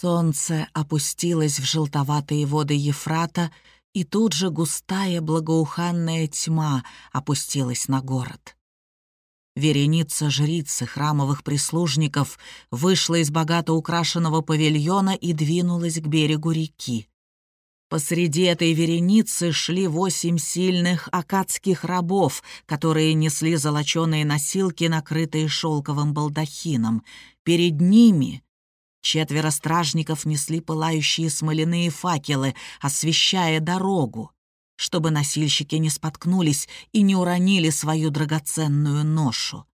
Солнце опустилось в желтоватые воды Ефрата, и тут же густая благоуханная тьма опустилась на город. Вереница жриц и храмовых прислужников вышла из богато украшенного павильона и двинулась к берегу реки. Посреди этой вереницы шли восемь сильных акадских рабов, которые несли золоченые носилки, накрытые шелковым балдахином. Перед ними четверо стражников несли пылающие смоляные факелы, освещая дорогу чтобы носильщики не споткнулись и не уронили свою драгоценную ношу.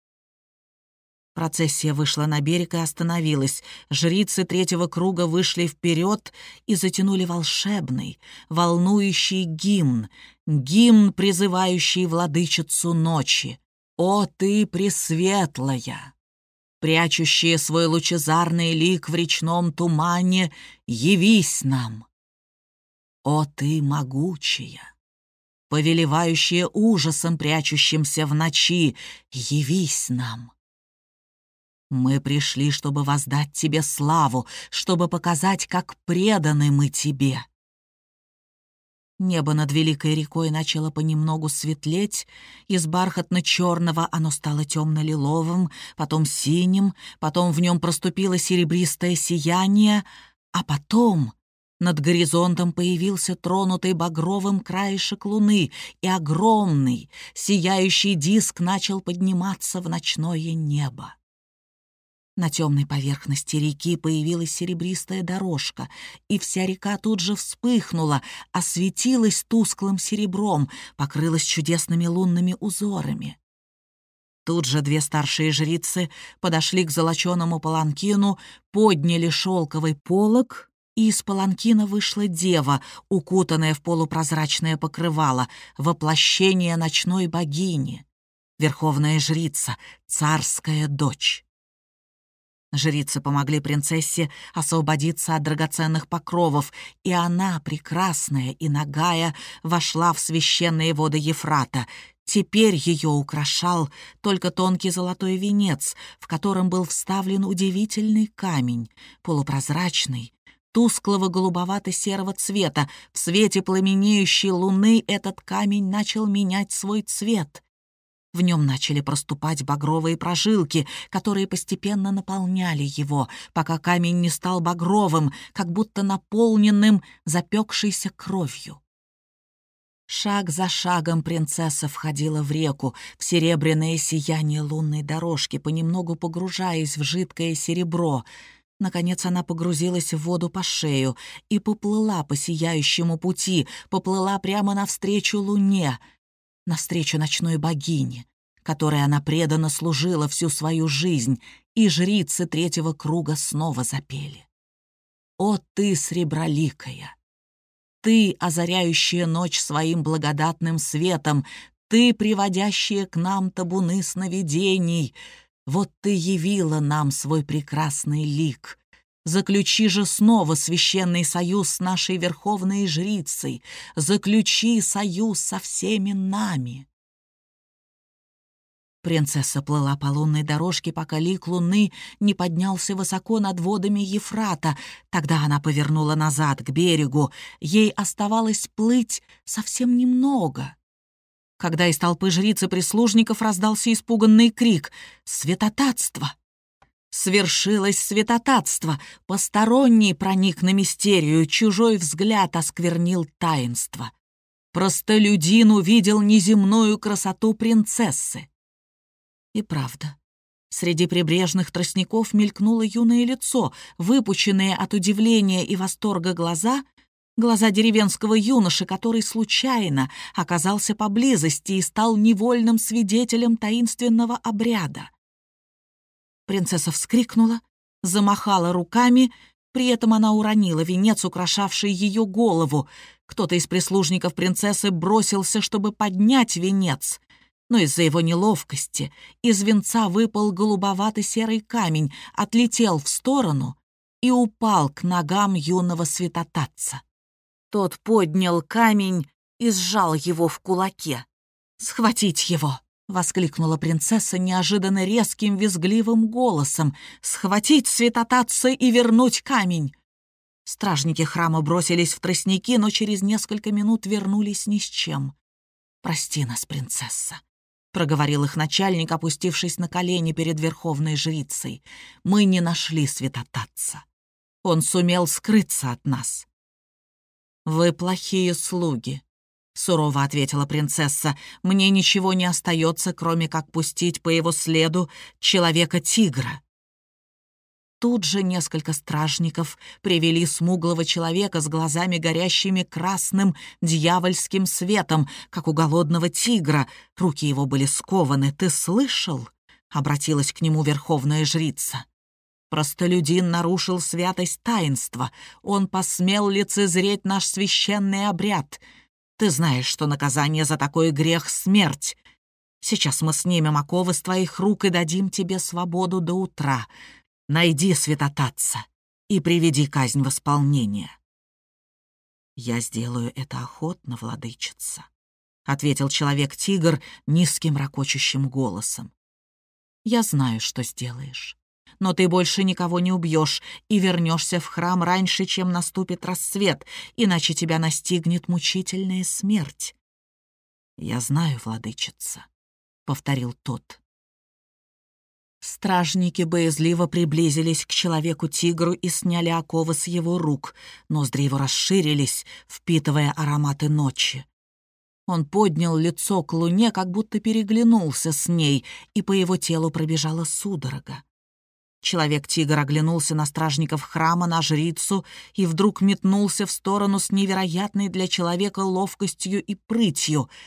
Процессия вышла на берег и остановилась. Жрицы третьего круга вышли вперед и затянули волшебный, волнующий гимн, гимн, призывающий владычицу ночи. «О ты, Пресветлая!» Прячущая свой лучезарный лик в речном тумане, явись нам. О ты, могучая! повелевающая ужасом, прячущимся в ночи, явись нам. Мы пришли, чтобы воздать тебе славу, чтобы показать, как преданы мы тебе. Небо над великой рекой начало понемногу светлеть, из бархатно-черного оно стало темно-лиловым, потом синим, потом в нем проступило серебристое сияние, а потом над горизонтом появился тронутый багровым краешек луны, и огромный, сияющий диск начал подниматься в ночное небо. На темной поверхности реки появилась серебристая дорожка, и вся река тут же вспыхнула, осветилась тусклым серебром, покрылась чудесными лунными узорами. Тут же две старшие жрицы подошли к золоченому паланкину, подняли шелковый полог и из паланкина вышла дева, укутанная в полупрозрачное покрывало, воплощение ночной богини, верховная жрица, царская дочь. Жрицы помогли принцессе освободиться от драгоценных покровов, и она, прекрасная и нагая, вошла в священные воды Ефрата. Теперь ее украшал только тонкий золотой венец, в котором был вставлен удивительный камень, полупрозрачный, тусклого голубовато-серого цвета. В свете пламенеющей луны этот камень начал менять свой цвет. В нем начали проступать багровые прожилки, которые постепенно наполняли его, пока камень не стал багровым, как будто наполненным запекшейся кровью. Шаг за шагом принцесса входила в реку, в серебряное сияние лунной дорожки, понемногу погружаясь в жидкое серебро — Наконец она погрузилась в воду по шею и поплыла по сияющему пути, поплыла прямо навстречу луне, навстречу ночной богине, которой она преданно служила всю свою жизнь, и жрицы третьего круга снова запели. «О ты, среброликая! Ты, озаряющая ночь своим благодатным светом, ты, приводящая к нам табуны сновидений!» Вот ты явила нам свой прекрасный лик. Заключи же снова священный союз с нашей верховной жрицей. Заключи союз со всеми нами. Принцесса плыла по лунной дорожке, пока лик луны не поднялся высоко над водами Ефрата. Тогда она повернула назад, к берегу. Ей оставалось плыть совсем немного когда из толпы жриц и прислужников раздался испуганный крик «Святотатство!». Свершилось святотатство, посторонний проник на мистерию, чужой взгляд осквернил таинство. Простолюдин увидел неземную красоту принцессы. И правда, среди прибрежных тростников мелькнуло юное лицо, выпученные от удивления и восторга глаза Глаза деревенского юноши, который случайно оказался поблизости и стал невольным свидетелем таинственного обряда. Принцесса вскрикнула, замахала руками, при этом она уронила венец, украшавший ее голову. Кто-то из прислужников принцессы бросился, чтобы поднять венец, но из-за его неловкости из венца выпал голубовато-серый камень, отлетел в сторону и упал к ногам юного святотатца. Тот поднял камень и сжал его в кулаке. «Схватить его!» — воскликнула принцесса неожиданно резким визгливым голосом. «Схватить святотатца и вернуть камень!» Стражники храма бросились в тростники, но через несколько минут вернулись ни с чем. «Прости нас, принцесса», — проговорил их начальник, опустившись на колени перед верховной жрицей. «Мы не нашли святотатца. Он сумел скрыться от нас». «Вы плохие слуги», — сурово ответила принцесса. «Мне ничего не остается, кроме как пустить по его следу человека-тигра». Тут же несколько стражников привели смуглого человека с глазами горящими красным дьявольским светом, как у голодного тигра. Руки его были скованы. «Ты слышал?» — обратилась к нему верховная жрица. Простолюдин нарушил святость таинства. Он посмел лицезреть наш священный обряд. Ты знаешь, что наказание за такой грех — смерть. Сейчас мы снимем оковы с твоих рук и дадим тебе свободу до утра. Найди святотатца и приведи казнь в исполнение». «Я сделаю это охотно, владычица», — ответил человек-тигр низким ракочущим голосом. «Я знаю, что сделаешь. Но ты больше никого не убьешь и вернешься в храм раньше, чем наступит рассвет, иначе тебя настигнет мучительная смерть». «Я знаю, владычица», — повторил тот. Стражники боязливо приблизились к человеку-тигру и сняли оковы с его рук. Ноздри его расширились, впитывая ароматы ночи. Он поднял лицо к луне, как будто переглянулся с ней, и по его телу пробежала судорога. Человек-тигр оглянулся на стражников храма, на жрицу, и вдруг метнулся в сторону с невероятной для человека ловкостью и прытью —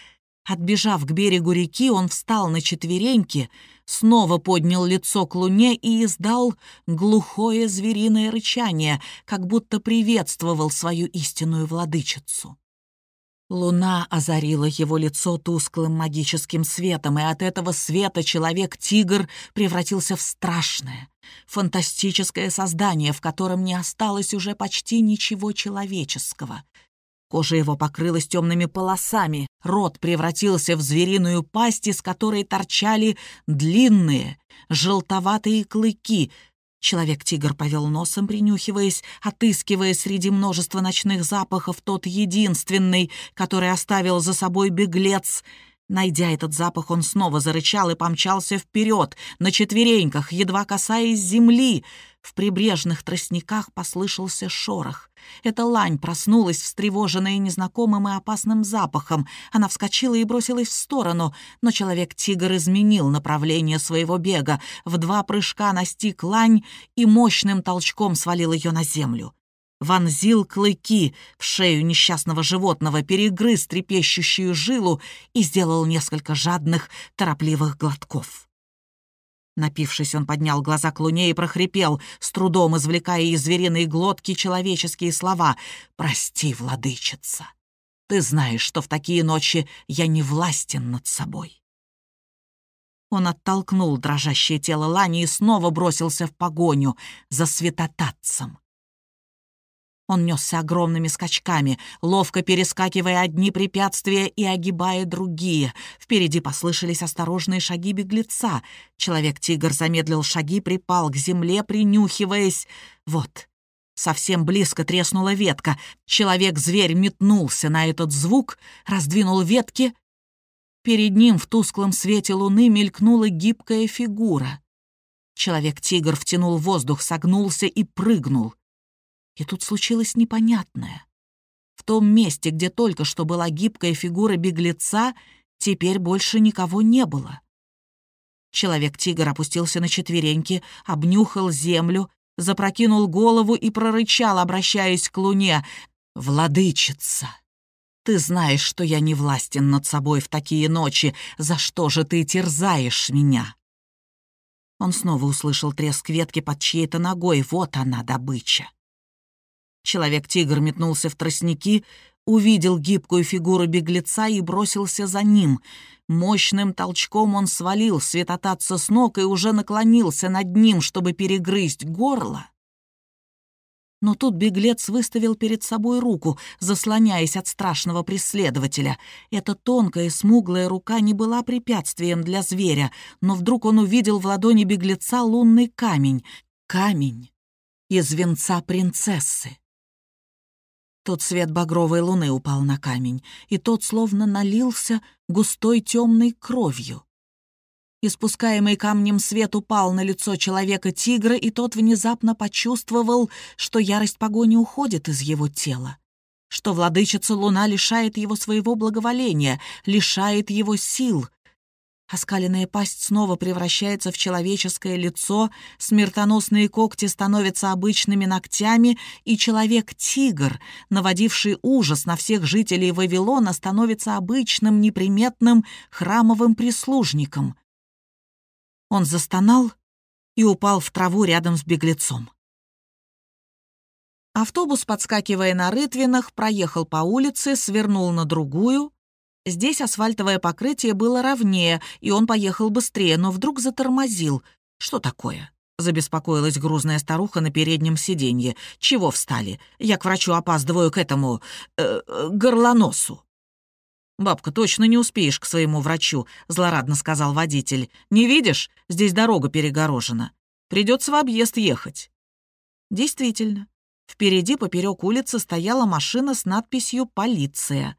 Отбежав к берегу реки, он встал на четвереньки, снова поднял лицо к луне и издал глухое звериное рычание, как будто приветствовал свою истинную владычицу. Луна озарила его лицо тусклым магическим светом, и от этого света человек-тигр превратился в страшное, фантастическое создание, в котором не осталось уже почти ничего человеческого — Кожа его покрылась темными полосами, рот превратился в звериную пасть, из которой торчали длинные, желтоватые клыки. Человек-тигр повел носом, принюхиваясь, отыскивая среди множества ночных запахов тот единственный, который оставил за собой беглец — Найдя этот запах, он снова зарычал и помчался вперед, на четвереньках, едва касаясь земли. В прибрежных тростниках послышался шорох. Эта лань проснулась, встревоженная незнакомым и опасным запахом. Она вскочила и бросилась в сторону, но человек-тигр изменил направление своего бега. В два прыжка настиг лань и мощным толчком свалил ее на землю вонзил клыки в шею несчастного животного, перегрыз трепещущую жилу и сделал несколько жадных, торопливых глотков. Напившись, он поднял глаза к луне и прохрипел, с трудом извлекая из звериной глотки человеческие слова «Прости, владычица, ты знаешь, что в такие ночи я не властен над собой». Он оттолкнул дрожащее тело Лани и снова бросился в погоню за святотатцем. Он несся огромными скачками, ловко перескакивая одни препятствия и огибая другие. Впереди послышались осторожные шаги беглеца. Человек-тигр замедлил шаги, припал к земле, принюхиваясь. Вот, совсем близко треснула ветка. Человек-зверь метнулся на этот звук, раздвинул ветки. Перед ним в тусклом свете луны мелькнула гибкая фигура. Человек-тигр втянул воздух, согнулся и прыгнул. И тут случилось непонятное. В том месте, где только что была гибкая фигура беглеца, теперь больше никого не было. Человек-тигр опустился на четвереньки, обнюхал землю, запрокинул голову и прорычал, обращаясь к луне. «Владычица, ты знаешь, что я не властен над собой в такие ночи. За что же ты терзаешь меня?» Он снова услышал треск ветки под чьей-то ногой. Вот она, добыча. Человек-тигр метнулся в тростники, увидел гибкую фигуру беглеца и бросился за ним. Мощным толчком он свалил светотатца с ног и уже наклонился над ним, чтобы перегрызть горло. Но тут беглец выставил перед собой руку, заслоняясь от страшного преследователя. Эта тонкая, смуглая рука не была препятствием для зверя, но вдруг он увидел в ладони беглеца лунный камень. Камень из венца принцессы. Тот свет багровой луны упал на камень, и тот словно налился густой темной кровью. Испускаемый камнем свет упал на лицо человека-тигра, и тот внезапно почувствовал, что ярость погони уходит из его тела, что владычица луна лишает его своего благоволения, лишает его сил. Оскаленная пасть снова превращается в человеческое лицо, смертоносные когти становятся обычными ногтями, и человек-тигр, наводивший ужас на всех жителей Вавилона, становится обычным, неприметным храмовым прислужником. Он застонал и упал в траву рядом с беглецом. Автобус, подскакивая на рытвинах, проехал по улице, свернул на другую. Здесь асфальтовое покрытие было ровнее, и он поехал быстрее, но вдруг затормозил. «Что такое?» — забеспокоилась грузная старуха на переднем сиденье. «Чего встали? Я к врачу опаздываю к этому... Э, горлоносу». «Бабка, точно не успеешь к своему врачу», — злорадно сказал водитель. «Не видишь? Здесь дорога перегорожена. Придется в объезд ехать». Действительно, Впереди поперек улицы стояла машина с надписью «Полиция».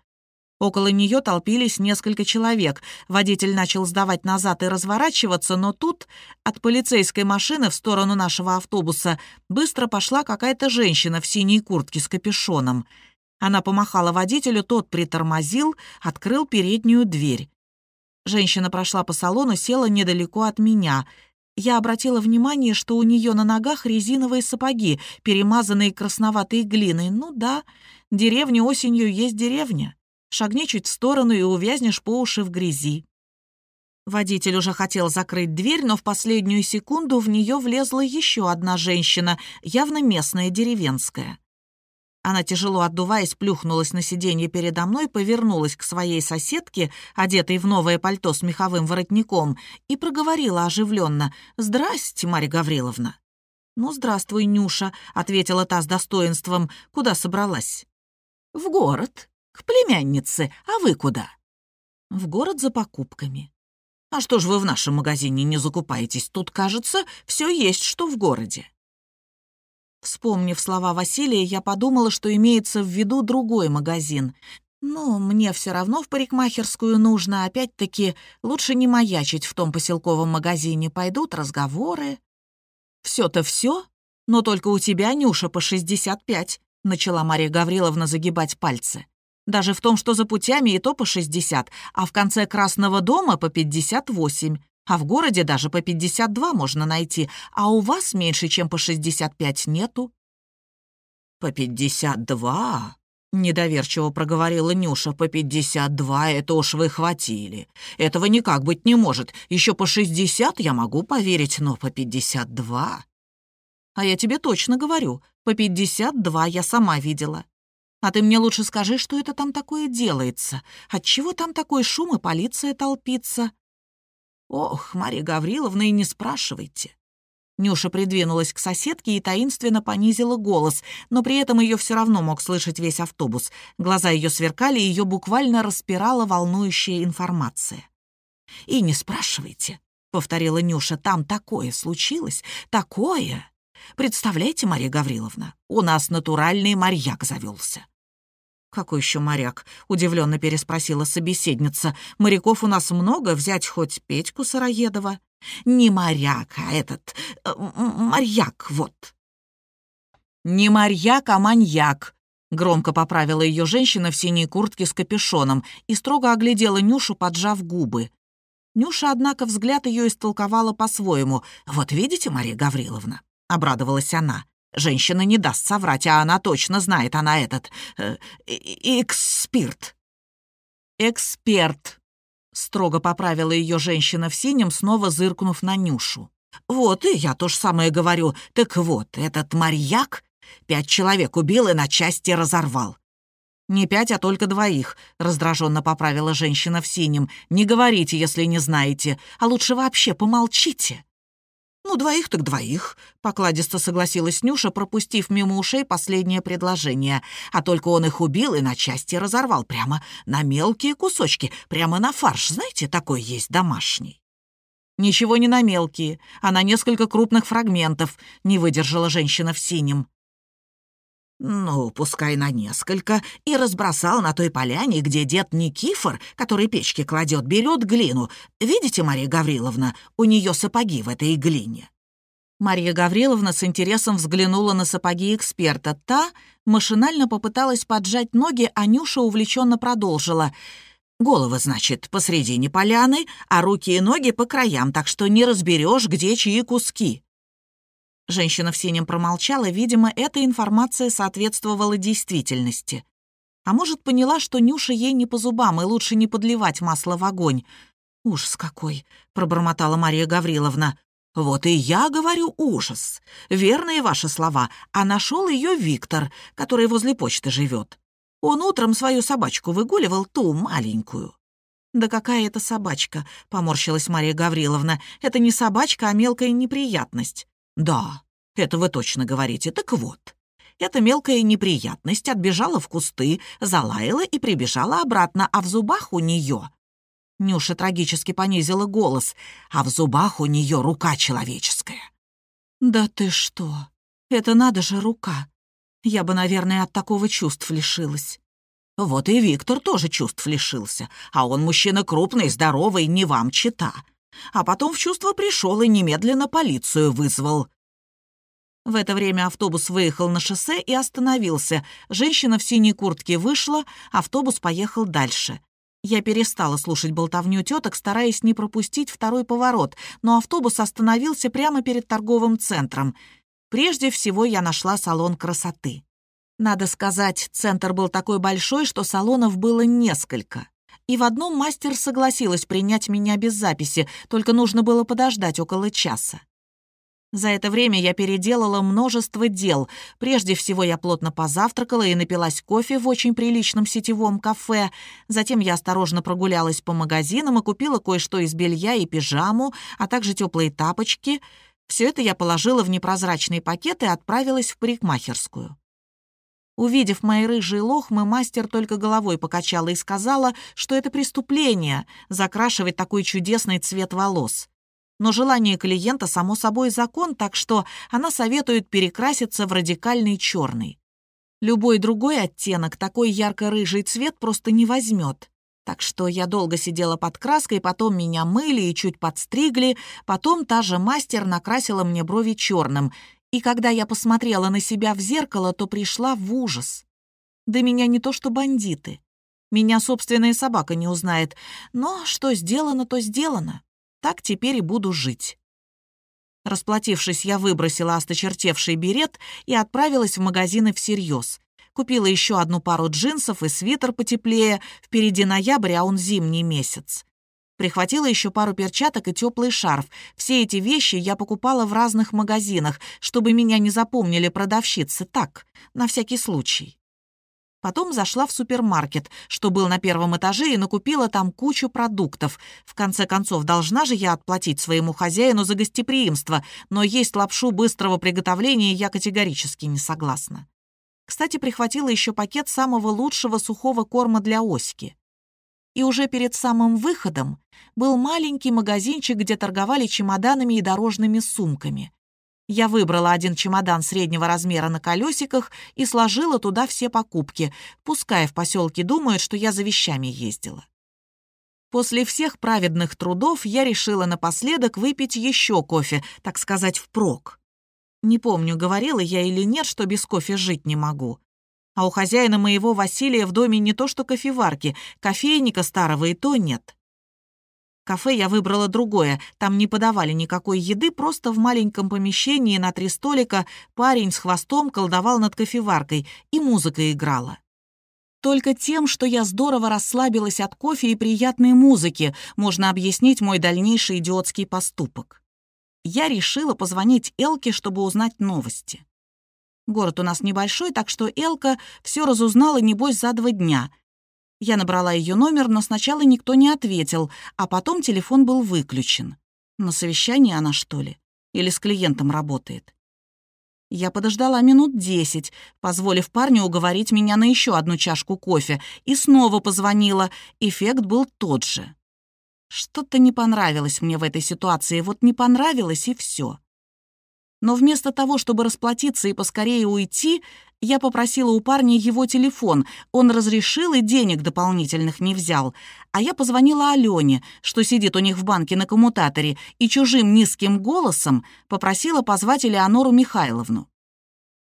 Около нее толпились несколько человек. Водитель начал сдавать назад и разворачиваться, но тут от полицейской машины в сторону нашего автобуса быстро пошла какая-то женщина в синей куртке с капюшоном. Она помахала водителю, тот притормозил, открыл переднюю дверь. Женщина прошла по салону, села недалеко от меня — я обратила внимание, что у нее на ногах резиновые сапоги, перемазанные красноватой глиной. Ну да, деревня осенью есть деревня. Шагни чуть в сторону и увязнешь по уши в грязи. Водитель уже хотел закрыть дверь, но в последнюю секунду в нее влезла еще одна женщина, явно местная деревенская. Она, тяжело отдуваясь, плюхнулась на сиденье передо мной, повернулась к своей соседке, одетой в новое пальто с меховым воротником, и проговорила оживленно «Здрасте, Марья Гавриловна». «Ну, здравствуй, Нюша», — ответила та с достоинством. «Куда собралась?» «В город. К племяннице. А вы куда?» «В город за покупками». «А что ж вы в нашем магазине не закупаетесь? Тут, кажется, все есть, что в городе». Вспомнив слова Василия, я подумала, что имеется в виду другой магазин. Но мне все равно в парикмахерскую нужно, опять-таки, лучше не маячить в том поселковом магазине, пойдут разговоры. Все-то все, но только у тебя, Нюша, по 65, начала Мария Гавриловна загибать пальцы. Даже в том, что за путями и то по 60, а в конце Красного дома по 58 а в городе даже по 52 можно найти, а у вас меньше, чем по 65 нету». «По 52?» — недоверчиво проговорила Нюша. «По 52 это уж вы хватили. Этого никак быть не может. Еще по 60 я могу поверить, но по 52...» «А я тебе точно говорю, по 52 я сама видела. А ты мне лучше скажи, что это там такое делается? Отчего там такой шум и полиция толпится?» «Ох, Марья Гавриловна, и не спрашивайте». Нюша придвинулась к соседке и таинственно понизила голос, но при этом ее все равно мог слышать весь автобус. Глаза ее сверкали, и ее буквально распирала волнующая информация. «И не спрашивайте», — повторила Нюша, — «там такое случилось, такое. Представляете, Марья Гавриловна, у нас натуральный марьяк завелся. «Какой еще моряк?» — удивленно переспросила собеседница. «Моряков у нас много, взять хоть Петьку Сыроедова». «Не моряк, а этот... Э, моряк, вот». «Не моряк, а маньяк», — громко поправила ее женщина в синей куртке с капюшоном и строго оглядела Нюшу, поджав губы. Нюша, однако, взгляд ее истолковала по-своему. «Вот видите, Мария Гавриловна?» — обрадовалась она. Женщина не даст соврать, а она точно знает, она этот... Э, экспирт. Эксперт. Строго поправила ее женщина в синем, снова зыркнув на Нюшу. Вот, и я то же самое говорю. Так вот, этот марьяк пять человек убил и на части разорвал. «Не пять, а только двоих», — раздраженно поправила женщина в синем. «Не говорите, если не знаете, а лучше вообще помолчите». «Ну, двоих так двоих», — покладисто согласилась Нюша, пропустив мимо ушей последнее предложение. А только он их убил и на части разорвал, прямо на мелкие кусочки, прямо на фарш, знаете, такой есть домашний. «Ничего не на мелкие, а на несколько крупных фрагментов», — не выдержала женщина в синем. Ну, пускай на несколько, и разбросал на той поляне, где дед Никифор, который печки кладет, берет глину. Видите, Мария Гавриловна, у нее сапоги в этой глине. Мария Гавриловна с интересом взглянула на сапоги эксперта. Та машинально попыталась поджать ноги, а Нюша увлеченно продолжила. «Голова, значит, посредине поляны, а руки и ноги по краям, так что не разберешь, где чьи куски». Женщина в синем промолчала, видимо, эта информация соответствовала действительности. А может, поняла, что Нюша ей не по зубам, и лучше не подливать масло в огонь. «Ужас какой!» — пробормотала Мария Гавриловна. «Вот и я говорю ужас. Верные ваши слова. А нашел ее Виктор, который возле почты живет. Он утром свою собачку выгуливал, ту маленькую». «Да какая это собачка?» — поморщилась Мария Гавриловна. «Это не собачка, а мелкая неприятность. «Да, это вы точно говорите. Так вот, эта мелкая неприятность отбежала в кусты, залаяла и прибежала обратно, а в зубах у нее...» Нюша трагически понизила голос, а в зубах у нее рука человеческая. «Да ты что? Это надо же рука. Я бы, наверное, от такого чувств лишилась». Вот и Виктор тоже чувств лишился, а он мужчина крупный, здоровый, не вам чита а потом в чувство пришел и немедленно полицию вызвал. В это время автобус выехал на шоссе и остановился. Женщина в синей куртке вышла, автобус поехал дальше. Я перестала слушать болтовню теток, стараясь не пропустить второй поворот, но автобус остановился прямо перед торговым центром. Прежде всего я нашла салон красоты. Надо сказать, центр был такой большой, что салонов было несколько и в одном мастер согласилась принять меня без записи, только нужно было подождать около часа. За это время я переделала множество дел. Прежде всего я плотно позавтракала и напилась кофе в очень приличном сетевом кафе. Затем я осторожно прогулялась по магазинам и купила кое-что из белья и пижаму, а также теплые тапочки. Все это я положила в непрозрачный пакет и отправилась в парикмахерскую. Увидев мои рыжие лохмы, мастер только головой покачала и сказала, что это преступление — закрашивать такой чудесный цвет волос. Но желание клиента, само собой, закон, так что она советует перекраситься в радикальный черный. Любой другой оттенок такой ярко-рыжий цвет просто не возьмет. Так что я долго сидела под краской, потом меня мыли и чуть подстригли, потом та же мастер накрасила мне брови черным, и когда я посмотрела на себя в зеркало, то пришла в ужас. Да меня не то что бандиты. Меня собственная собака не узнает. Но что сделано, то сделано. Так теперь и буду жить. Расплатившись, я выбросила осточертевший берет и отправилась в магазины всерьез. Купила еще одну пару джинсов и свитер потеплее. Впереди ноябрь, а он зимний месяц. Прихватила еще пару перчаток и теплый шарф. Все эти вещи я покупала в разных магазинах, чтобы меня не запомнили продавщицы. Так, на всякий случай. Потом зашла в супермаркет, что был на первом этаже, и накупила там кучу продуктов. В конце концов, должна же я отплатить своему хозяину за гостеприимство, но есть лапшу быстрого приготовления я категорически не согласна. Кстати, прихватила еще пакет самого лучшего сухого корма для оськи и уже перед самым выходом был маленький магазинчик, где торговали чемоданами и дорожными сумками. Я выбрала один чемодан среднего размера на колесиках и сложила туда все покупки, пускай в поселке думают, что я за вещами ездила. После всех праведных трудов я решила напоследок выпить еще кофе, так сказать, впрок. Не помню, говорила я или нет, что без кофе жить не могу. А у хозяина моего Василия в доме не то что кофеварки, кофейника старого и то нет. Кафе я выбрала другое, там не подавали никакой еды, просто в маленьком помещении на три столика парень с хвостом колдовал над кофеваркой, и музыка играла. Только тем, что я здорово расслабилась от кофе и приятной музыки, можно объяснить мой дальнейший идиотский поступок. Я решила позвонить Элке, чтобы узнать новости. Город у нас небольшой, так что Элка все разузнала, небось, за два дня. Я набрала ее номер, но сначала никто не ответил, а потом телефон был выключен. На совещании она, что ли? Или с клиентом работает? Я подождала минут десять, позволив парню уговорить меня на еще одну чашку кофе, и снова позвонила. Эффект был тот же. Что-то не понравилось мне в этой ситуации, вот не понравилось и все. Но вместо того, чтобы расплатиться и поскорее уйти, Я попросила у парня его телефон. Он разрешил и денег дополнительных не взял. А я позвонила Алене, что сидит у них в банке на коммутаторе, и чужим низким голосом попросила позвать Элеонору Михайловну.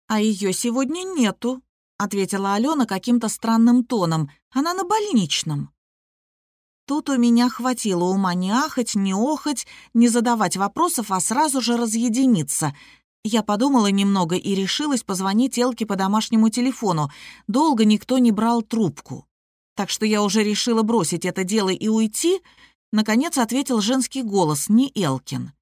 «А ее сегодня нету», — ответила Алена каким-то странным тоном. «Она на больничном». Тут у меня хватило ума не ахать, не охать, не задавать вопросов, а сразу же разъединиться — я подумала немного и решилась позвонить Элке по домашнему телефону. Долго никто не брал трубку. Так что я уже решила бросить это дело и уйти. Наконец ответил женский голос, не Элкин.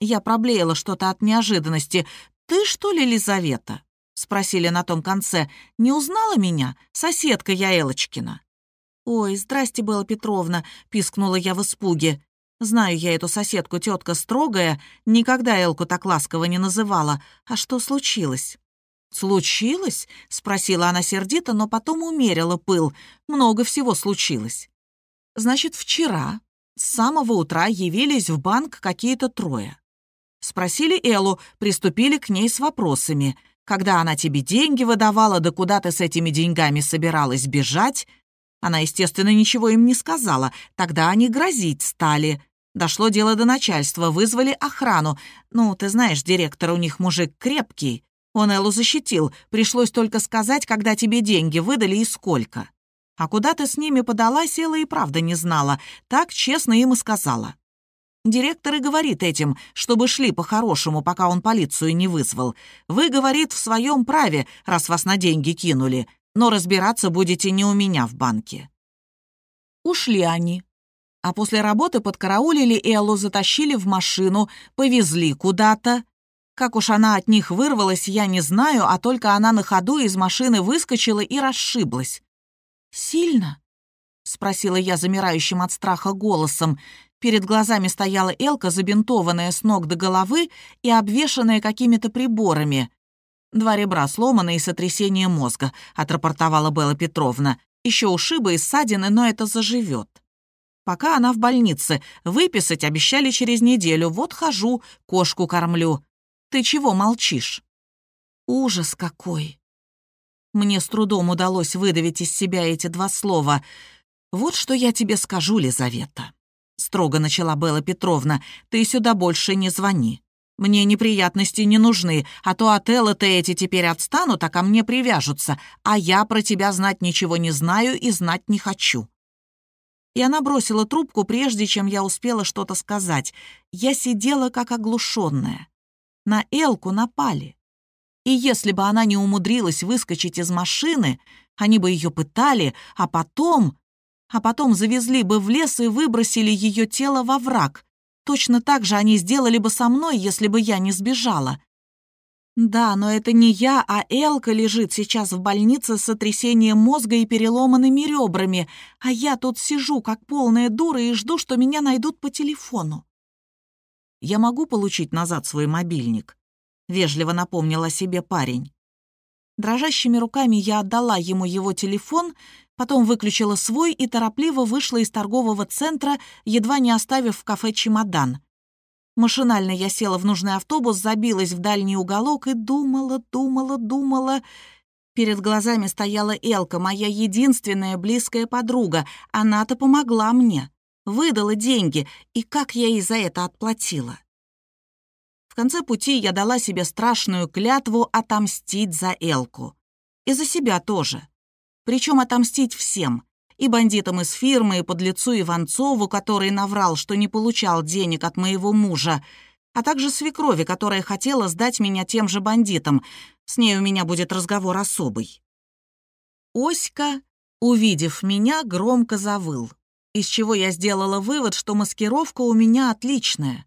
Я проблеяла что-то от неожиданности. «Ты, что ли, Лизавета?» — спросили на том конце. «Не узнала меня? Соседка я Элочкина». «Ой, здрасте, Белла Петровна», — пискнула я в испуге. Знаю я эту соседку, тетка строгая, никогда Элку так ласково не называла. А что случилось?» «Случилось?» — спросила она сердито, но потом умерила пыл. «Много всего случилось». «Значит, вчера с самого утра явились в банк какие-то трое. Спросили Эллу, приступили к ней с вопросами. Когда она тебе деньги выдавала, да куда ты с этими деньгами собиралась бежать? Она, естественно, ничего им не сказала. Тогда они грозить стали. Дошло дело до начальства, вызвали охрану. Ну, ты знаешь, директор у них мужик крепкий. Он Эллу защитил. Пришлось только сказать, когда тебе деньги выдали и сколько. А куда ты с ними подалась, Элла и правда не знала. Так честно им и сказала. Директор и говорит этим, чтобы шли по-хорошему, пока он полицию не вызвал. Вы, говорит, в своем праве, раз вас на деньги кинули но разбираться будете не у меня в банке». Ушли они. А после работы подкараулили Эллу, затащили в машину, повезли куда-то. Как уж она от них вырвалась, я не знаю, а только она на ходу из машины выскочила и расшиблась. «Сильно?» — спросила я замирающим от страха голосом. Перед глазами стояла Элка, забинтованная с ног до головы и обвешанная какими-то приборами. «Два ребра сломаны и сотрясение мозга», — отрапортовала Белла Петровна. «Еще ушибы и ссадины, но это заживет». «Пока она в больнице. Выписать обещали через неделю. Вот хожу, кошку кормлю. Ты чего молчишь?» «Ужас какой!» Мне с трудом удалось выдавить из себя эти два слова. «Вот что я тебе скажу, Лизавета», — строго начала Белла Петровна. «Ты сюда больше не звони. Мне неприятности не нужны, а то от Эллы-то эти теперь отстанут, а ко мне привяжутся, а я про тебя знать ничего не знаю и знать не хочу». И она бросила трубку, прежде чем я успела что-то сказать. Я сидела как оглушенная. На Элку напали. И если бы она не умудрилась выскочить из машины, они бы ее пытали, а потом... А потом завезли бы в лес и выбросили ее тело во враг. Точно так же они сделали бы со мной, если бы я не сбежала. Да, но это не я, а Элка лежит сейчас в больнице с сотрясением мозга и переломанными ребрами, а я тут сижу, как полная дура, и жду, что меня найдут по телефону. «Я могу получить назад свой мобильник?» — вежливо напомнил о себе парень. Дрожащими руками я отдала ему его телефон, потом выключила свой и торопливо вышла из торгового центра, едва не оставив в кафе чемодан. Машинально я села в нужный автобус, забилась в дальний уголок и думала, думала, думала. Перед глазами стояла Элка, моя единственная близкая подруга. Она-то помогла мне, выдала деньги, и как я ей за это отплатила. В конце пути я дала себе страшную клятву отомстить за Элку. И за себя тоже. Причем отомстить всем. И бандитам из фирмы, и подлецу Иванцову, который наврал, что не получал денег от моего мужа, а также свекрови, которая хотела сдать меня тем же бандитам. С ней у меня будет разговор особый. Оська, увидев меня, громко завыл, из чего я сделала вывод, что маскировка у меня отличная.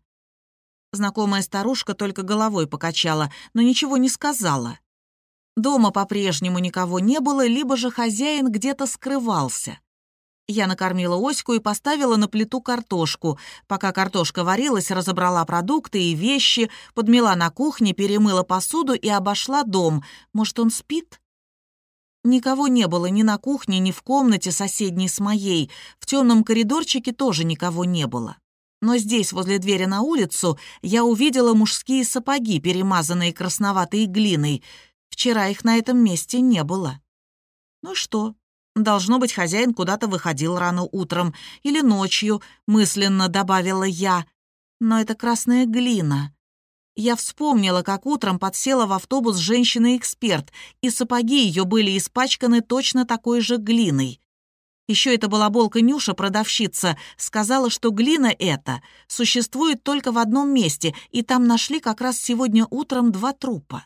Знакомая старушка только головой покачала, но ничего не сказала. Дома по-прежнему никого не было, либо же хозяин где-то скрывался. Я накормила Оську и поставила на плиту картошку. Пока картошка варилась, разобрала продукты и вещи, подмела на кухне, перемыла посуду и обошла дом. Может, он спит? Никого не было ни на кухне, ни в комнате соседней с моей. В темном коридорчике тоже никого не было. Но здесь, возле двери на улицу, я увидела мужские сапоги, перемазанные красноватой глиной. Вчера их на этом месте не было. Ну что, должно быть, хозяин куда-то выходил рано утром или ночью, мысленно добавила я. Но это красная глина. Я вспомнила, как утром подсела в автобус женщина-эксперт, и сапоги ее были испачканы точно такой же глиной. Еще эта балаболка Нюша, продавщица, сказала, что глина эта существует только в одном месте, и там нашли как раз сегодня утром два трупа.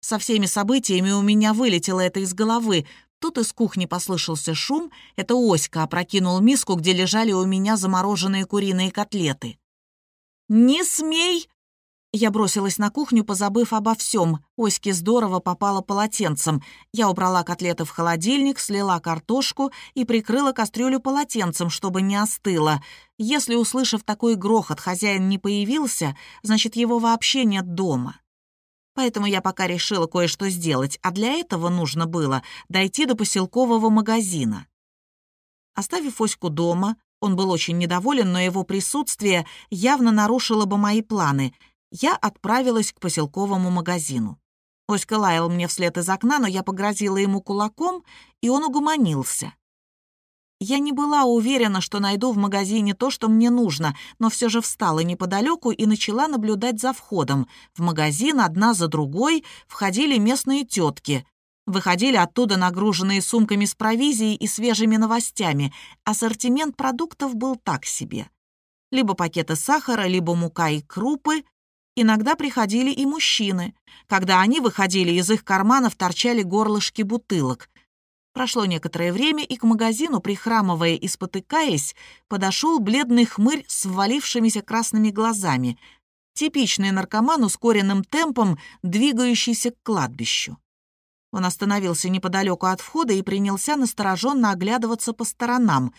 Со всеми событиями у меня вылетело это из головы. Тут из кухни послышался шум. Это Оська опрокинул миску, где лежали у меня замороженные куриные котлеты. «Не смей!» Я бросилась на кухню, позабыв обо всем. Оське здорово попало полотенцем. Я убрала котлеты в холодильник, слила картошку и прикрыла кастрюлю полотенцем, чтобы не остыло. Если, услышав такой грохот, хозяин не появился, значит, его вообще нет дома. Поэтому я пока решила кое-что сделать, а для этого нужно было дойти до поселкового магазина. Оставив Оську дома, он был очень недоволен, но его присутствие явно нарушило бы мои планы — я отправилась к поселковому магазину. Оська лаял мне вслед из окна, но я погрозила ему кулаком, и он угомонился. Я не была уверена, что найду в магазине то, что мне нужно, но все же встала неподалеку и начала наблюдать за входом. В магазин одна за другой входили местные тетки. Выходили оттуда нагруженные сумками с провизией и свежими новостями. Ассортимент продуктов был так себе. Либо пакеты сахара, либо мука и крупы, Иногда приходили и мужчины. Когда они выходили, из их карманов торчали горлышки бутылок. Прошло некоторое время, и к магазину, прихрамывая и спотыкаясь, подошел бледный хмырь с ввалившимися красными глазами, типичный наркоман ускоренным темпом, двигающийся к кладбищу. Он остановился неподалеку от входа и принялся настороженно оглядываться по сторонам.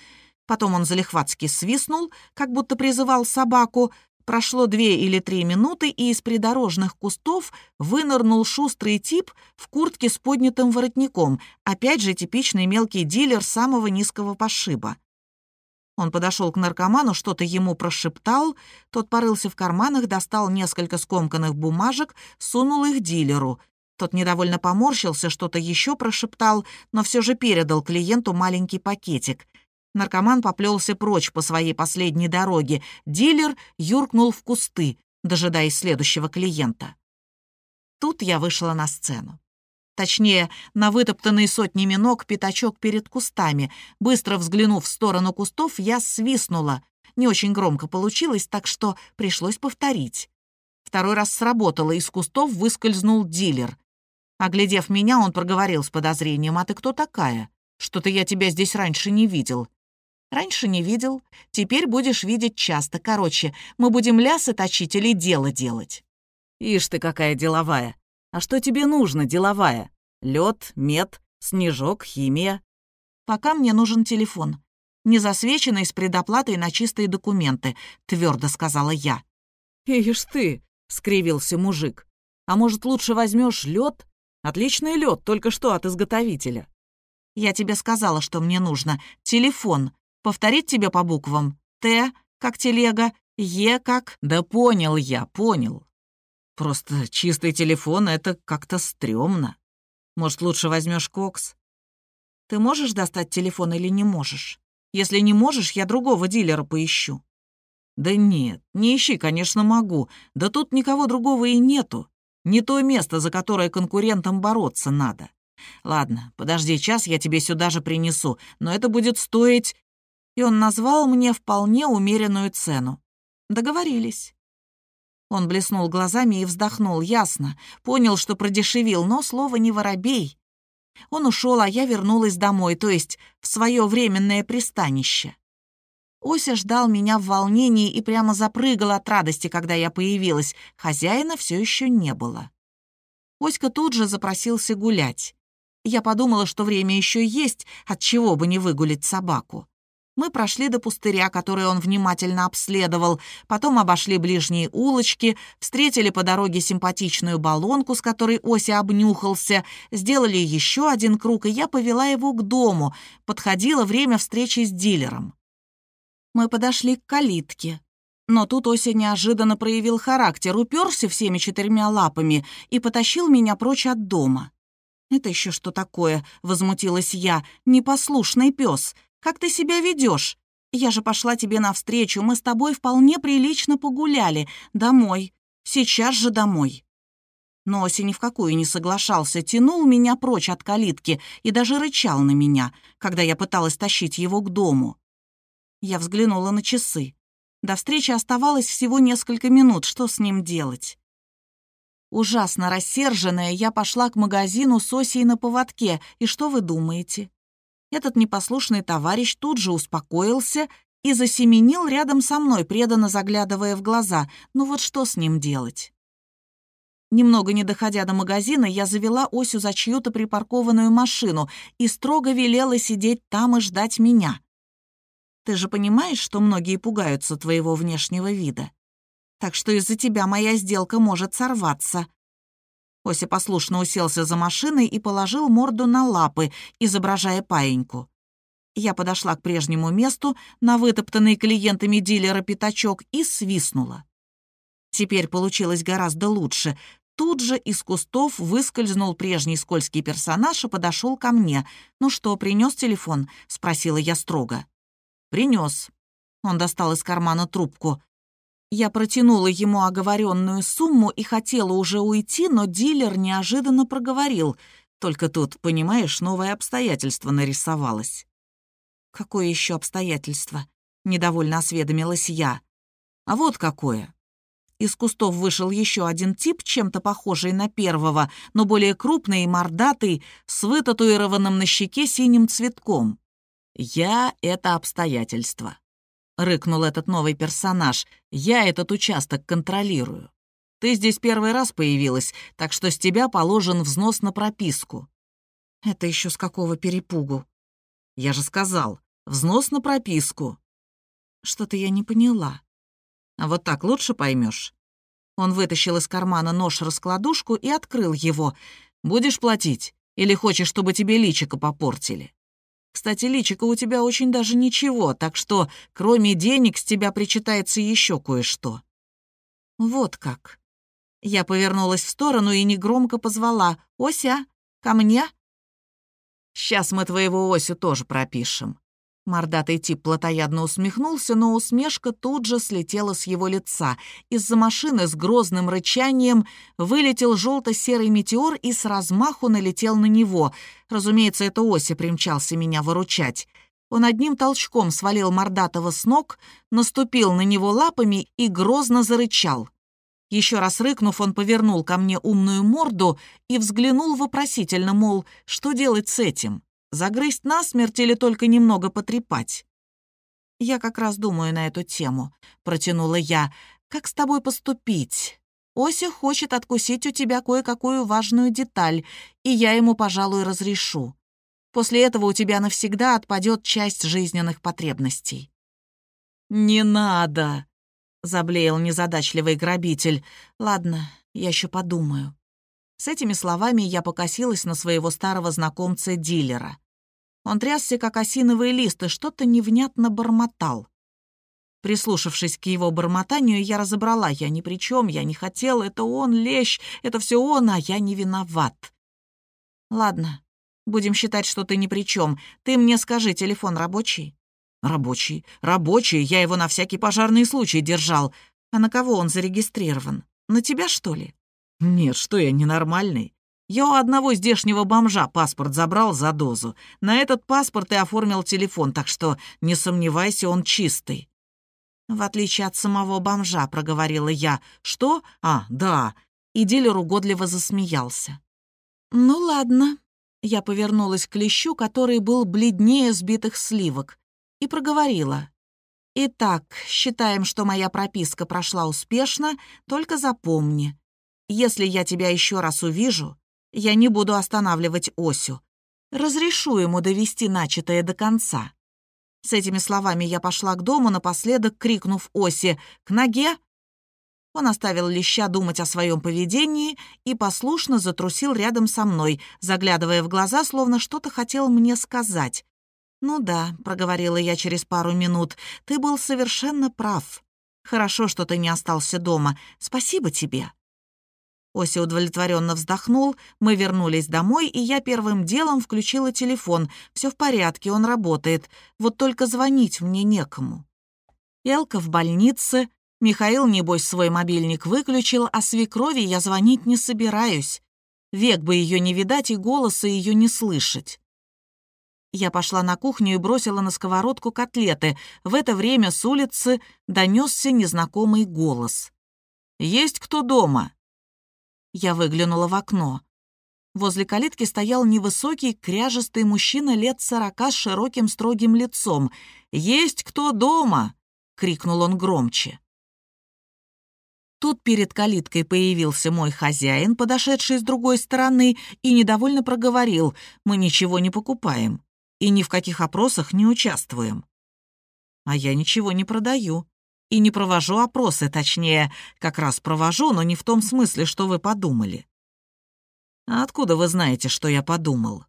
Потом он залихватски свистнул, как будто призывал собаку, Прошло две или три минуты, и из придорожных кустов вынырнул шустрый тип в куртке с поднятым воротником, опять же типичный мелкий дилер самого низкого пошиба. Он подошел к наркоману, что-то ему прошептал, тот порылся в карманах, достал несколько скомканных бумажек, сунул их дилеру. Тот недовольно поморщился, что-то еще прошептал, но все же передал клиенту маленький пакетик — Наркоман поплелся прочь по своей последней дороге. Дилер юркнул в кусты, дожидаясь следующего клиента. Тут я вышла на сцену. Точнее, на вытоптанный сотнями ног пятачок перед кустами. Быстро взглянув в сторону кустов, я свистнула. Не очень громко получилось, так что пришлось повторить. Второй раз сработало, из кустов выскользнул дилер. Оглядев меня, он проговорил с подозрением, «А ты кто такая? Что-то я тебя здесь раньше не видел». Раньше не видел, теперь будешь видеть часто. Короче, мы будем лясы точить или дело делать». «Ишь ты какая деловая! А что тебе нужно, деловая? Лед, мед, снежок, химия?» «Пока мне нужен телефон. Не засвеченный с предоплатой на чистые документы», — твердо сказала я. «Ишь ты!» — скривился мужик. «А может, лучше возьмешь лед? Отличный лед, только что от изготовителя». «Я тебе сказала, что мне нужно. Телефон. Повторить тебе по буквам? Т, как телега, Е, как... Да понял я, понял. Просто чистый телефон — это как-то стрёмно. Может, лучше возьмешь кокс? Ты можешь достать телефон или не можешь? Если не можешь, я другого дилера поищу. Да нет, не ищи, конечно, могу. Да тут никого другого и нету. Не то место, за которое конкурентам бороться надо. Ладно, подожди час, я тебе сюда же принесу, но это будет стоить и он назвал мне вполне умеренную цену. Договорились. Он блеснул глазами и вздохнул, ясно, понял, что продешевил, но слово не воробей. Он ушел, а я вернулась домой, то есть в свое временное пристанище. Ося ждал меня в волнении и прямо запрыгал от радости, когда я появилась. Хозяина все еще не было. Оська тут же запросился гулять. Я подумала, что время еще есть, от чего бы не выгулить собаку. Мы прошли до пустыря, который он внимательно обследовал, потом обошли ближние улочки, встретили по дороге симпатичную баллонку, с которой Ося обнюхался, сделали еще один круг, и я повела его к дому. Подходило время встречи с дилером. Мы подошли к калитке. Но тут Ося неожиданно проявил характер, уперся всеми четырьмя лапами и потащил меня прочь от дома. «Это еще что такое?» — возмутилась я. «Непослушный пес. Как ты себя ведешь? Я же пошла тебе навстречу, мы с тобой вполне прилично погуляли. Домой. Сейчас же домой». Но Оси ни в какую не соглашался, тянул меня прочь от калитки и даже рычал на меня, когда я пыталась тащить его к дому. Я взглянула на часы. До встречи оставалось всего несколько минут. Что с ним делать? Ужасно рассерженная, я пошла к магазину с Осей на поводке. И что вы думаете? Этот непослушный товарищ тут же успокоился и засеменил рядом со мной, преданно заглядывая в глаза. Ну вот что с ним делать? Немного не доходя до магазина, я завела Осю за чью-то припаркованную машину и строго велела сидеть там и ждать меня. Ты же понимаешь, что многие пугаются твоего внешнего вида. Так что из-за тебя моя сделка может сорваться». Ося послушно уселся за машиной и положил морду на лапы, изображая паиньку. Я подошла к прежнему месту, на вытоптанный клиентами дилера пятачок, и свистнула. Теперь получилось гораздо лучше. Тут же из кустов выскользнул прежний скользкий персонаж и подошел ко мне. «Ну что, принес телефон?» — спросила я строго. «Принес». Он достал из кармана трубку. Я протянула ему оговоренную сумму и хотела уже уйти, но дилер неожиданно проговорил. Только тут, понимаешь, новое обстоятельство нарисовалось. «Какое еще обстоятельство?» — недовольно осведомилась я. «А вот какое». Из кустов вышел еще один тип, чем-то похожий на первого, но более крупный и мордатый, с вытатуированным на щеке синим цветком. «Я — это обстоятельство», — рыкнул этот новый персонаж. «Я этот участок контролирую. Ты здесь первый раз появилась, так что с тебя положен взнос на прописку». «Это еще с какого перепугу?» «Я же сказал, взнос на прописку». «Что-то я не поняла». «А вот так лучше поймешь. Он вытащил из кармана нож-раскладушку и открыл его. «Будешь платить? Или хочешь, чтобы тебе личико попортили?» Кстати, личико у тебя очень даже ничего, так что кроме денег с тебя причитается еще кое-что». «Вот как». Я повернулась в сторону и негромко позвала. «Ося, ко мне?» «Сейчас мы твоего Осю тоже пропишем». Мордатый тип плотоядно усмехнулся, но усмешка тут же слетела с его лица. Из-за машины с грозным рычанием вылетел желто-серый метеор и с размаху налетел на него. Разумеется, это Ося примчался меня выручать. Он одним толчком свалил Мордатого с ног, наступил на него лапами и грозно зарычал. Еще раз рыкнув, он повернул ко мне умную морду и взглянул вопросительно, мол, что делать с этим? Загрызть насмерть или только немного потрепать? «Я как раз думаю на эту тему», — протянула я. «Как с тобой поступить? Ося хочет откусить у тебя кое-какую важную деталь, и я ему, пожалуй, разрешу. После этого у тебя навсегда отпадет часть жизненных потребностей». «Не надо», — заблеял незадачливый грабитель. «Ладно, я еще подумаю». С этими словами я покосилась на своего старого знакомца-дилера. Он трясся, как осиновый лист, и что-то невнятно бормотал. Прислушавшись к его бормотанию, я разобрала. Я ни при чем, я не хотел, это он, лещ, это все он, а я не виноват. Ладно, будем считать, что ты ни при чем. Ты мне скажи, телефон рабочий? Рабочий, рабочий, я его на всякий пожарный случай держал. А на кого он зарегистрирован? На тебя, что ли? «Нет, что я, ненормальный? Я у одного здешнего бомжа паспорт забрал за дозу. На этот паспорт и оформил телефон, так что не сомневайся, он чистый». «В отличие от самого бомжа», — проговорила я. «Что? А, да». И дилер угодливо засмеялся. «Ну ладно». Я повернулась к лещу, который был бледнее сбитых сливок, и проговорила. «Итак, считаем, что моя прописка прошла успешно, только запомни, если я тебя еще раз увижу, я не буду останавливать Осю. Разрешу ему довести начатое до конца». С этими словами я пошла к дому, напоследок крикнув Осе «К ноге!». Он оставил леща думать о своем поведении и послушно затрусил рядом со мной, заглядывая в глаза, словно что-то хотел мне сказать. «Ну да», — проговорила я через пару минут, — «ты был совершенно прав. Хорошо, что ты не остался дома. Спасибо тебе». Ося удовлетворенно вздохнул, мы вернулись домой, и я первым делом включила телефон. Все в порядке, он работает. Вот только звонить мне некому. Элка в больнице. Михаил, небось, свой мобильник выключил, а свекрови я звонить не собираюсь. Век бы ее не видать и голоса ее не слышать. Я пошла на кухню и бросила на сковородку котлеты. В это время с улицы донесся незнакомый голос. «Есть кто дома?» Я выглянула в окно. Возле калитки стоял невысокий, кряжестый мужчина лет сорока с широким строгим лицом. «Есть кто дома?» — крикнул он громче. Тут перед калиткой появился мой хозяин, подошедший с другой стороны, и недовольно проговорил «Мы ничего не покупаем и ни в каких опросах не участвуем». «А я ничего не продаю и не провожу опросы, точнее, как раз провожу, но не в том смысле, что вы подумали». «А откуда вы знаете, что я подумал?»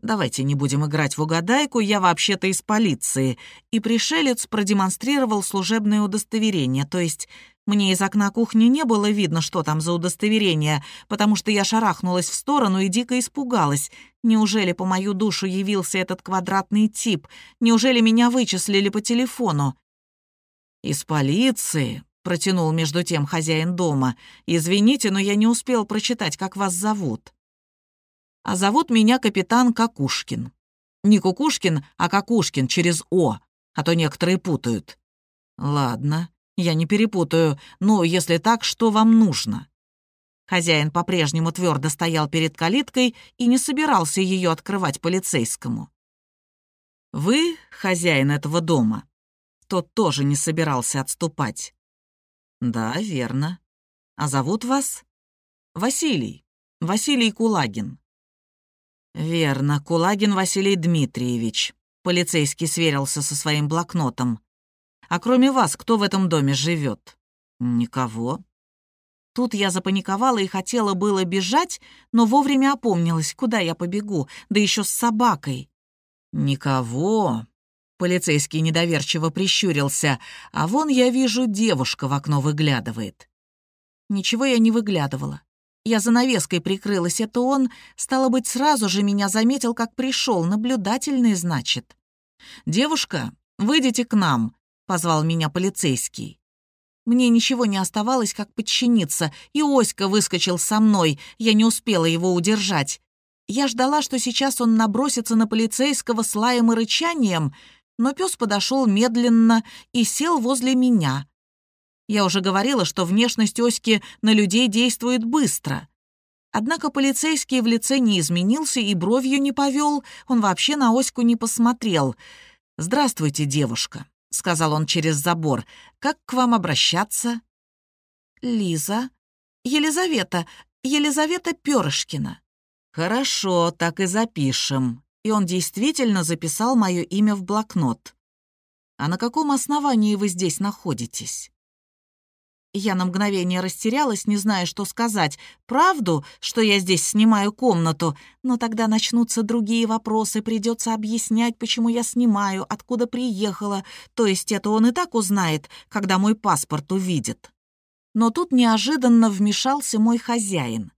«Давайте не будем играть в угадайку, я вообще-то из полиции». И пришелец продемонстрировал служебное удостоверение, то есть мне из окна кухни не было видно, что там за удостоверение, потому что я шарахнулась в сторону и дико испугалась. Неужели по мою душу явился этот квадратный тип? Неужели меня вычислили по телефону? «Из полиции», — протянул между тем хозяин дома. «Извините, но я не успел прочитать, как вас зовут». «А зовут меня капитан Какушкин». Не Кукушкин, а Какушкин через «О», а то некоторые путают. «Ладно, я не перепутаю, но если так, что вам нужно?» Хозяин по-прежнему твердо стоял перед калиткой и не собирался ее открывать полицейскому. «Вы хозяин этого дома?» Тот тоже не собирался отступать. «Да, верно. А зовут вас?» «Василий. Василий Кулагин». «Верно, Кулагин Василий Дмитриевич». Полицейский сверился со своим блокнотом. А кроме вас, кто в этом доме живет? Никого. Тут я запаниковала и хотела было бежать, но вовремя опомнилась, куда я побегу, да еще с собакой. Никого. Полицейский недоверчиво прищурился, а вон я вижу, девушка в окно выглядывает. Ничего я не выглядывала. Я занавеской прикрылась, это он, стало быть, сразу же меня заметил, как пришел, наблюдательный, значит. «Девушка, выйдите к нам», позвал меня полицейский. Мне ничего не оставалось, как подчиниться, и Оська выскочил со мной, я не успела его удержать. Я ждала, что сейчас он набросится на полицейского с лаем и рычанием, но пес подошел медленно и сел возле меня. Я уже говорила, что внешность Оськи на людей действует быстро. Однако полицейский в лице не изменился и бровью не повел, он вообще на Оську не посмотрел. «Здравствуйте, девушка. — сказал он через забор. «Как к вам обращаться?» «Лиза. Елизавета. Елизавета Пёрышкина». «Хорошо, так и запишем». И он действительно записал мое имя в блокнот. «А на каком основании вы здесь находитесь?» Я на мгновение растерялась, не зная, что сказать. Правду, что я здесь снимаю комнату, но тогда начнутся другие вопросы, придется объяснять, почему я снимаю, откуда приехала, то есть это он и так узнает, когда мой паспорт увидит. Но тут неожиданно вмешался мой хозяин.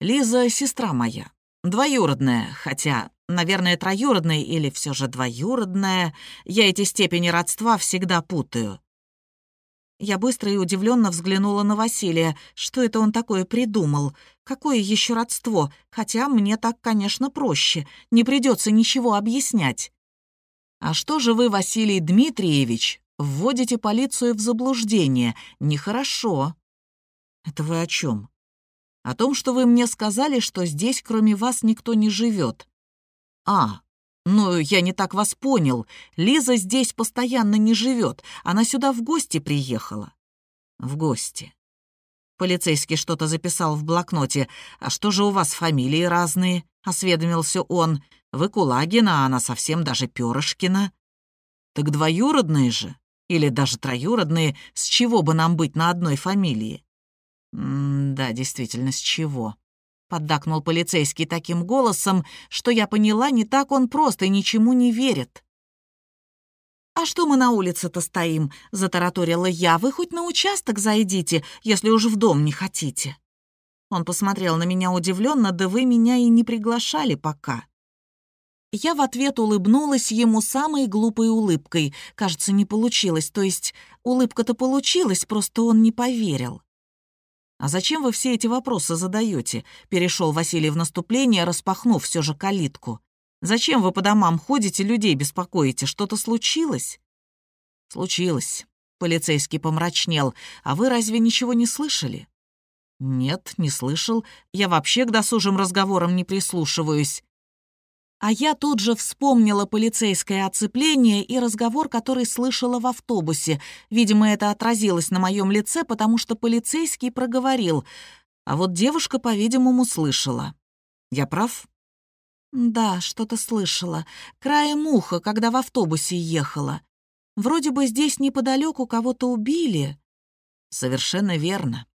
Лиза — сестра моя, двоюродная, хотя, наверное, троюродная или все же двоюродная. Я эти степени родства всегда путаю. Я быстро и удивленно взглянула на Василия. Что это он такое придумал? Какое еще родство? Хотя мне так, конечно, проще. Не придется ничего объяснять. А что же вы, Василий Дмитриевич, вводите полицию в заблуждение? Нехорошо. Это вы о чем? О том, что вы мне сказали, что здесь кроме вас никто не живет. А, «Ну, я не так вас понял. Лиза здесь постоянно не живет. Она сюда в гости приехала». «В гости». Полицейский что-то записал в блокноте. «А что же у вас фамилии разные?» — осведомился он. «Вы Кулагина, а она совсем даже Пёрышкина». «Так двоюродные же? Или даже троюродные? С чего бы нам быть на одной фамилии?» М «Да, действительно, с чего?» Поддакнул полицейский таким голосом, что я поняла, не так он просто и ничему не верит. «А что мы на улице-то стоим?» — затараторила я. «Вы хоть на участок зайдите, если уж в дом не хотите». Он посмотрел на меня удивленно, да вы меня и не приглашали пока. Я в ответ улыбнулась ему самой глупой улыбкой. Кажется, не получилось, то есть улыбка-то получилась, просто он не поверил. «А зачем вы все эти вопросы задаете?» — перешел Василий в наступление, распахнув все же калитку. «Зачем вы по домам ходите, людей беспокоите? Что-то случилось?» «Случилось». Полицейский помрачнел. «А вы разве ничего не слышали?» «Нет, не слышал. Я вообще к досужим разговорам не прислушиваюсь. А я тут же вспомнила полицейское оцепление и разговор, который слышала в автобусе. Видимо, это отразилось на моем лице, потому что полицейский проговорил. А вот девушка, по-видимому, слышала. Я прав? Да, что-то слышала. Краем уха, когда в автобусе ехала. Вроде бы здесь неподалеку кого-то убили. Совершенно верно.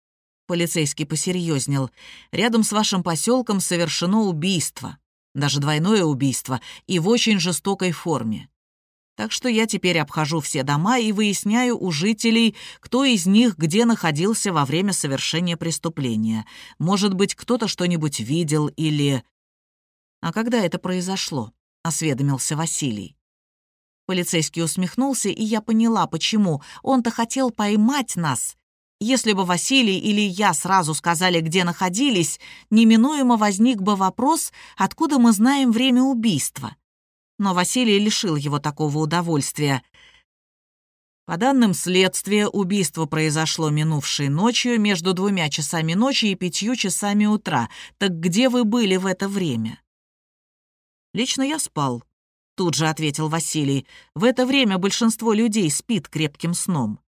Полицейский посерьезнел. Рядом с вашим поселком совершено убийство даже двойное убийство, и в очень жестокой форме. Так что я теперь обхожу все дома и выясняю у жителей, кто из них где находился во время совершения преступления. Может быть, кто-то что-нибудь видел или... «А когда это произошло?» — осведомился Василий. Полицейский усмехнулся, и я поняла, почему. Он-то хотел поймать нас, если бы Василий или я сразу сказали, где находились, неминуемо возник бы вопрос, откуда мы знаем время убийства. Но Василий лишил его такого удовольствия. По данным следствия, убийство произошло минувшей ночью между двумя часами ночи и пятью часами утра. Так где вы были в это время? Лично я спал, тут же ответил Василий. В это время большинство людей спит крепким сном.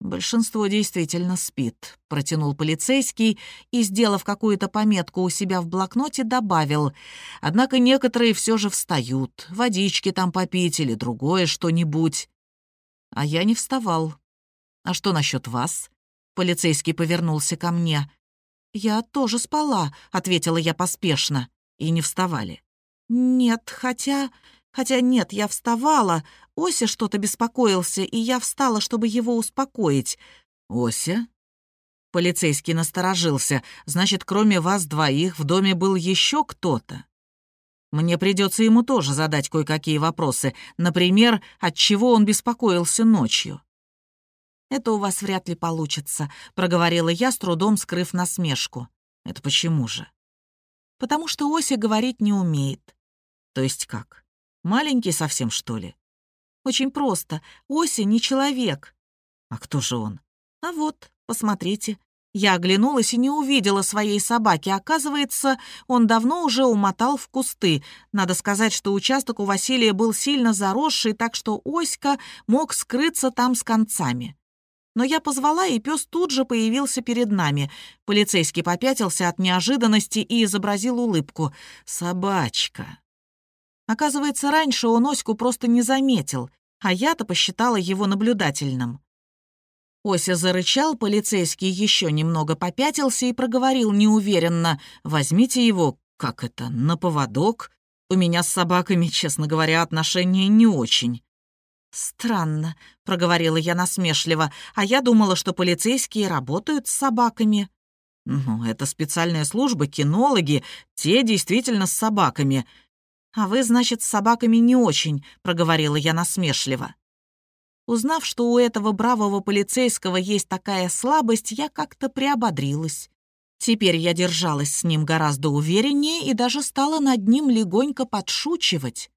«Большинство действительно спит», — протянул полицейский и, сделав какую-то пометку у себя в блокноте, добавил. «Однако некоторые все же встают, водички там попить или другое что-нибудь». А я не вставал. «А что насчет вас?» Полицейский повернулся ко мне. «Я тоже спала», — ответила я поспешно. «И не вставали». «Нет, хотя...» Хотя нет, я вставала. Ося что-то беспокоился, и я встала, чтобы его успокоить. «Ося?» Полицейский насторожился. «Значит, кроме вас двоих в доме был еще кто-то?» Мне придется ему тоже задать кое-какие вопросы. Например, от чего он беспокоился ночью. «Это у вас вряд ли получится», — проговорила я, с трудом скрыв насмешку. «Это почему же?» «Потому что Ося говорить не умеет». «То есть как?» Маленький совсем, что ли? Очень просто. Ося не человек. А кто же он? А вот, посмотрите. Я оглянулась и не увидела своей собаки. Оказывается, он давно уже умотал в кусты. Надо сказать, что участок у Василия был сильно заросший, так что Оська мог скрыться там с концами. Но я позвала, и пес тут же появился перед нами. Полицейский попятился от неожиданности и изобразил улыбку. «Собачка», Оказывается, раньше он Оську просто не заметил, а я-то посчитала его наблюдательным. Ося зарычал, полицейский еще немного попятился и проговорил неуверенно. «Возьмите его, как это, на поводок. У меня с собаками, честно говоря, отношения не очень». «Странно», — проговорила я насмешливо, «а я думала, что полицейские работают с собаками». «Ну, это специальная служба, кинологи, те действительно с собаками. «А вы, значит, с собаками не очень», — проговорила я насмешливо. Узнав, что у этого бравого полицейского есть такая слабость, я как-то приободрилась. Теперь я держалась с ним гораздо увереннее и даже стала над ним легонько подшучивать.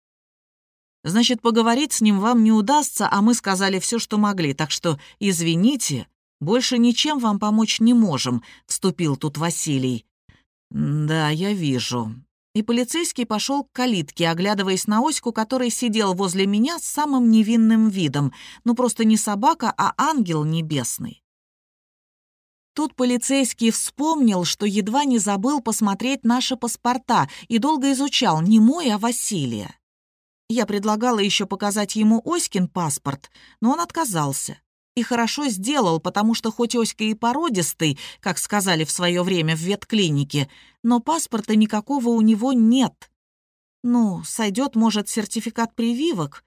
«Значит, поговорить с ним вам не удастся, а мы сказали все, что могли, так что извините, больше ничем вам помочь не можем», — вступил тут Василий. «Да, я вижу и полицейский пошел к калитке, оглядываясь на Оську, который сидел возле меня с самым невинным видом. Ну, просто не собака, а ангел небесный. Тут полицейский вспомнил, что едва не забыл посмотреть наши паспорта и долго изучал не мой, а Василия. Я предлагала еще показать ему Оськин паспорт, но он отказался. И хорошо сделал, потому что хоть Оська и породистый, как сказали в свое время в ветклинике, но паспорта никакого у него нет. Ну, сойдет, может, сертификат прививок.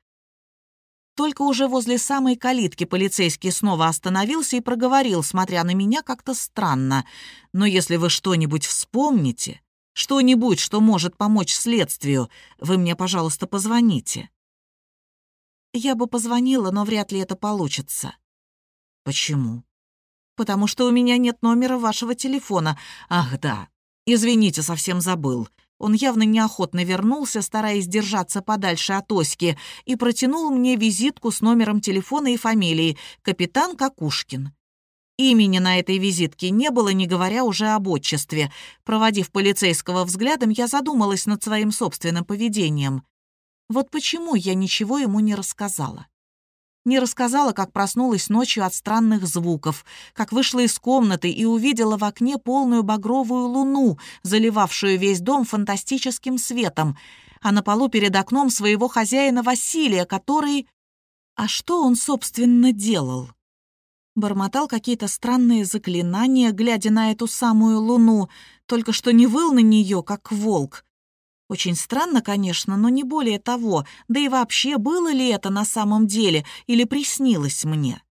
Только уже возле самой калитки полицейский снова остановился и проговорил, смотря на меня как-то странно. «Но если вы что-нибудь вспомните, что-нибудь, что может помочь следствию, вы мне, пожалуйста, позвоните». Я бы позвонила, но вряд ли это получится. Почему? Потому что у меня нет номера вашего телефона. Ах, да. Извините, совсем забыл. Он явно неохотно вернулся, стараясь держаться подальше от Оськи, и протянул мне визитку с номером телефона и фамилией «Капитан Какушкин». Имени на этой визитке не было, не говоря уже об отчестве. Проводив полицейского взглядом, я задумалась над своим собственным поведением. Вот почему я ничего ему не рассказала. Не рассказала, как проснулась ночью от странных звуков, как вышла из комнаты и увидела в окне полную багровую луну, заливавшую весь дом фантастическим светом, а на полу перед окном своего хозяина Василия, который... А что он, собственно, делал? Бормотал какие-то странные заклинания, глядя на эту самую луну, только что не выл на нее, как волк, очень странно, конечно, но не более того, да и вообще, было ли это на самом деле или приснилось мне?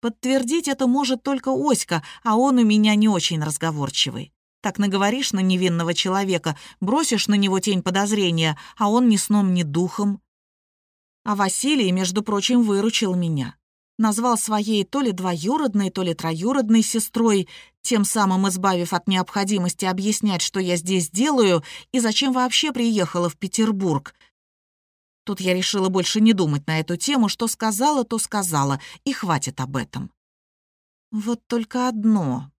Подтвердить это может только Оська, а он у меня не очень разговорчивый. Так наговоришь на невинного человека, бросишь на него тень подозрения, а он ни сном, ни духом. А Василий, между прочим, выручил меня назвал своей то ли двоюродной, то ли троюродной сестрой, тем самым избавив от необходимости объяснять, что я здесь делаю и зачем вообще приехала в Петербург. Тут я решила больше не думать на эту тему, что сказала, то сказала, и хватит об этом. Вот только одно.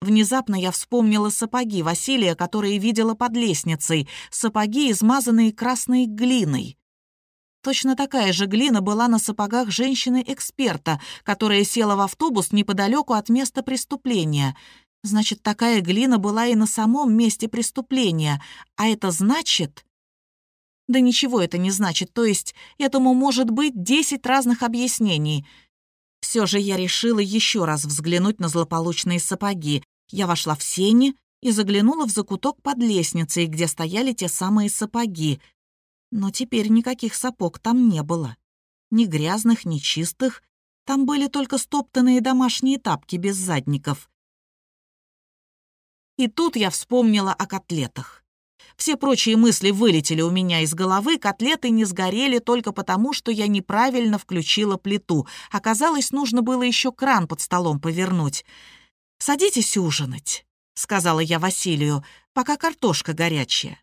Внезапно я вспомнила сапоги Василия, которые видела под лестницей, сапоги, измазанные красной глиной. Точно такая же глина была на сапогах женщины-эксперта, которая села в автобус неподалеку от места преступления. Значит, такая глина была и на самом месте преступления. А это значит... Да ничего это не значит, то есть этому может быть десять разных объяснений. Все же я решила еще раз взглянуть на злополучные сапоги. Я вошла в сени и заглянула в закуток под лестницей, где стояли те самые сапоги. Но теперь никаких сапог там не было. Ни грязных, ни чистых. Там были только стоптанные домашние тапки без задников. И тут я вспомнила о котлетах. Все прочие мысли вылетели у меня из головы, котлеты не сгорели только потому, что я неправильно включила плиту. Оказалось, нужно было еще кран под столом повернуть. «Садитесь ужинать», — сказала я Василию, — «пока картошка горячая».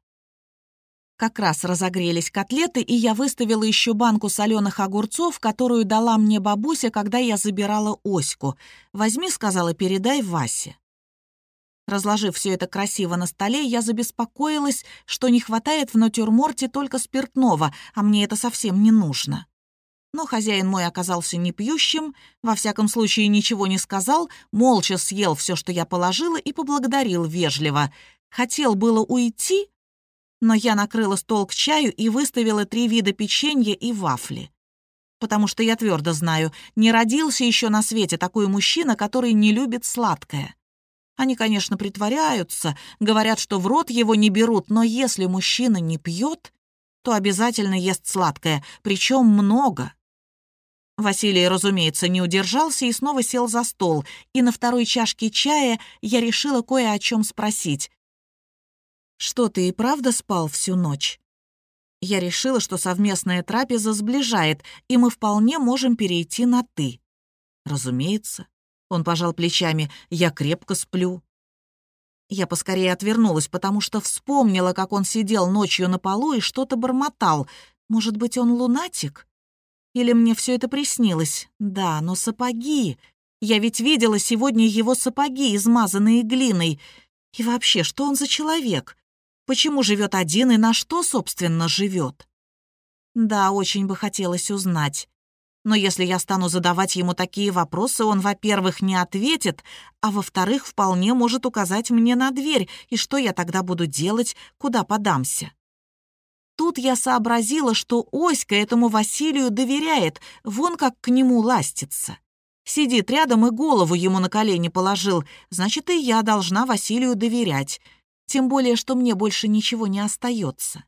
Как раз разогрелись котлеты, и я выставила еще банку соленых огурцов, которую дала мне бабуся, когда я забирала Оську. «Возьми», — сказала, — «передай Васе». Разложив все это красиво на столе, я забеспокоилась, что не хватает в натюрморте только спиртного, а мне это совсем не нужно. Но хозяин мой оказался не пьющим, во всяком случае ничего не сказал, молча съел все, что я положила, и поблагодарил вежливо. Хотел было уйти, но я накрыла стол к чаю и выставила три вида печенья и вафли. Потому что я твердо знаю, не родился еще на свете такой мужчина, который не любит сладкое. Они, конечно, притворяются, говорят, что в рот его не берут, но если мужчина не пьет, то обязательно ест сладкое, причем много. Василий, разумеется, не удержался и снова сел за стол, и на второй чашке чая я решила кое о чем спросить. «Что, ты и правда спал всю ночь?» Я решила, что совместная трапеза сближает, и мы вполне можем перейти на «ты». «Разумеется». Он пожал плечами. «Я крепко сплю». Я поскорее отвернулась, потому что вспомнила, как он сидел ночью на полу и что-то бормотал. Может быть, он лунатик? Или мне все это приснилось? Да, но сапоги. Я ведь видела сегодня его сапоги, измазанные глиной. И вообще, что он за человек? Почему живет один и на что, собственно, живет? Да, очень бы хотелось узнать. Но если я стану задавать ему такие вопросы, он, во-первых, не ответит, а во-вторых, вполне может указать мне на дверь, и что я тогда буду делать, куда подамся. Тут я сообразила, что Оська этому Василию доверяет, вон как к нему ластится. Сидит рядом и голову ему на колени положил, значит, и я должна Василию доверять. Тем более, что мне больше ничего не остается.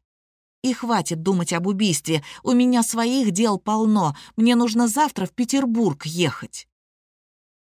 И хватит думать об убийстве. У меня своих дел полно. Мне нужно завтра в Петербург ехать».